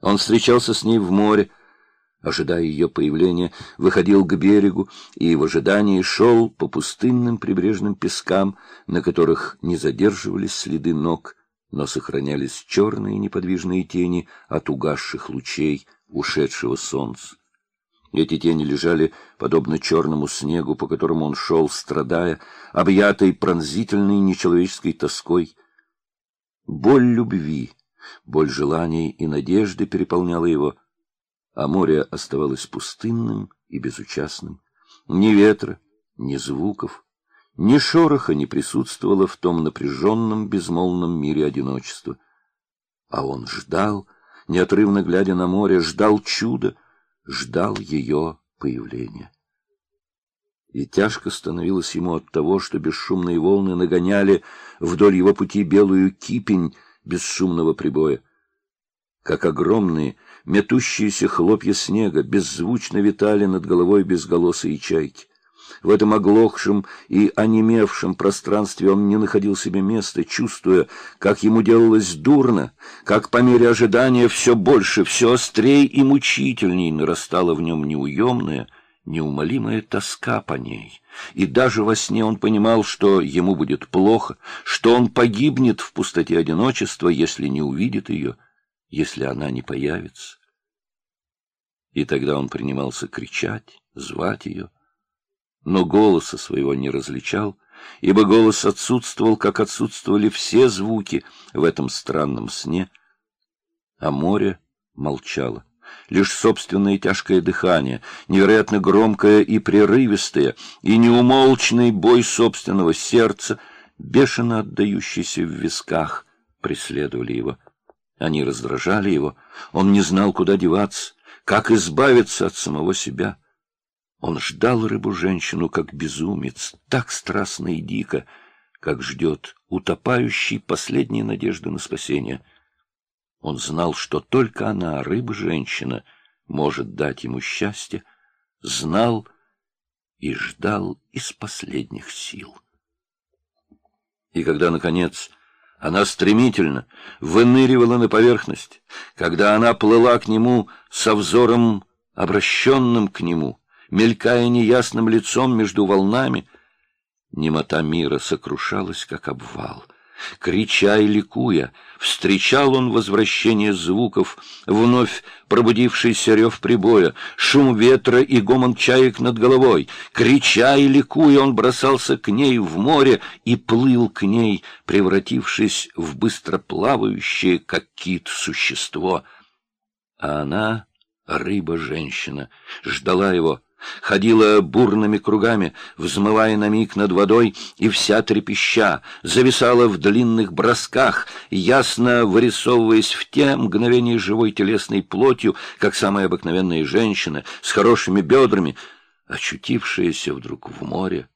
Он встречался с ней в море, ожидая ее появления, выходил к берегу и в ожидании шел по пустынным прибрежным пескам, на которых не задерживались следы ног, но сохранялись черные неподвижные тени от угасших лучей ушедшего солнца. Эти тени лежали подобно черному снегу, по которому он шел, страдая, объятой пронзительной нечеловеческой тоской. Боль любви, боль желаний и надежды переполняла его, а море оставалось пустынным и безучастным. Ни ветра, ни звуков, ни шороха не присутствовало в том напряженном, безмолвном мире одиночества. А он ждал, неотрывно глядя на море, ждал чуда — ждал ее появления. И тяжко становилось ему от того, что бесшумные волны нагоняли вдоль его пути белую кипень бесшумного прибоя. Как огромные, метущиеся хлопья снега беззвучно витали над головой безголосые чайки. В этом оглохшем и онемевшем пространстве он не находил себе места, чувствуя, как ему делалось дурно, как по мере ожидания все больше, все острее и мучительней нарастала в нем неуемная, неумолимая тоска по ней. И даже во сне он понимал, что ему будет плохо, что он погибнет в пустоте одиночества, если не увидит ее, если она не появится. И тогда он принимался кричать, звать ее, но голоса своего не различал, ибо голос отсутствовал, как отсутствовали все звуки в этом странном сне, а море молчало. Лишь собственное тяжкое дыхание, невероятно громкое и прерывистое, и неумолчный бой собственного сердца, бешено отдающийся в висках, преследовали его. Они раздражали его, он не знал, куда деваться, как избавиться от самого себя. Он ждал рыбу-женщину, как безумец, так страстно и дико, как ждет утопающий последней надежды на спасение. Он знал, что только она, рыба-женщина, может дать ему счастье, знал и ждал из последних сил. И когда, наконец, она стремительно выныривала на поверхность, когда она плыла к нему со взором, обращенным к нему, мелькая неясным лицом между волнами. Немота мира сокрушалась, как обвал. Крича и ликуя, встречал он возвращение звуков, вновь пробудившийся рев прибоя, шум ветра и гомон чаек над головой. Крича и ликуя, он бросался к ней в море и плыл к ней, превратившись в быстро плавающее, как кит, существо. А она, рыба-женщина, ждала его, ходила бурными кругами, взмывая на миг над водой, и вся трепеща, зависала в длинных бросках, ясно вырисовываясь в те мгновения живой телесной плотью, как самая обыкновенная женщина, с хорошими бедрами, очутившаяся вдруг в море.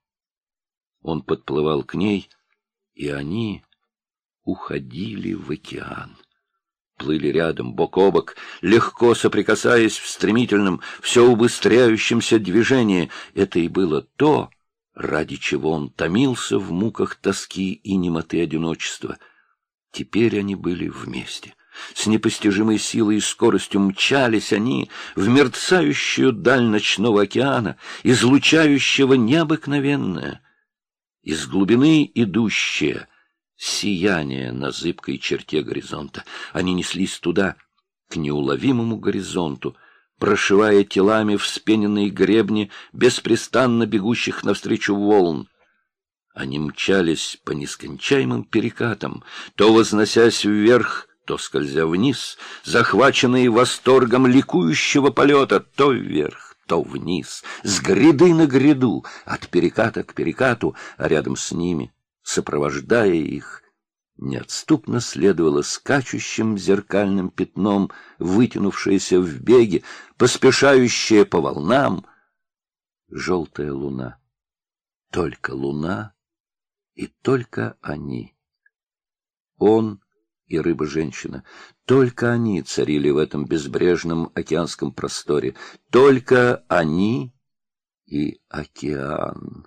Он подплывал к ней, и они уходили в океан плыли рядом, бок о бок, легко соприкасаясь в стремительном, все убыстряющемся движении. Это и было то, ради чего он томился в муках тоски и немоты одиночества. Теперь они были вместе. С непостижимой силой и скоростью мчались они в мерцающую даль ночного океана, излучающего необыкновенное, из глубины идущее — сияние на зыбкой черте горизонта. Они неслись туда, к неуловимому горизонту, прошивая телами вспененные гребни беспрестанно бегущих навстречу волн. Они мчались по нескончаемым перекатам, то возносясь вверх, то скользя вниз, захваченные восторгом ликующего полета, то вверх, то вниз, с гряды на гряду, от переката к перекату, а рядом с ними — сопровождая их, неотступно следовала скачущим зеркальным пятном, вытянувшаяся в беге, поспешающая по волнам, желтая луна. Только луна и только они. Он и рыба-женщина. Только они царили в этом безбрежном океанском просторе. Только они и океан.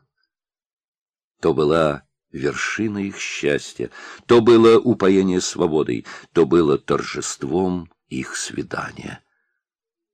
То была вершина их счастья. То было упоение свободой, то было торжеством их свидания.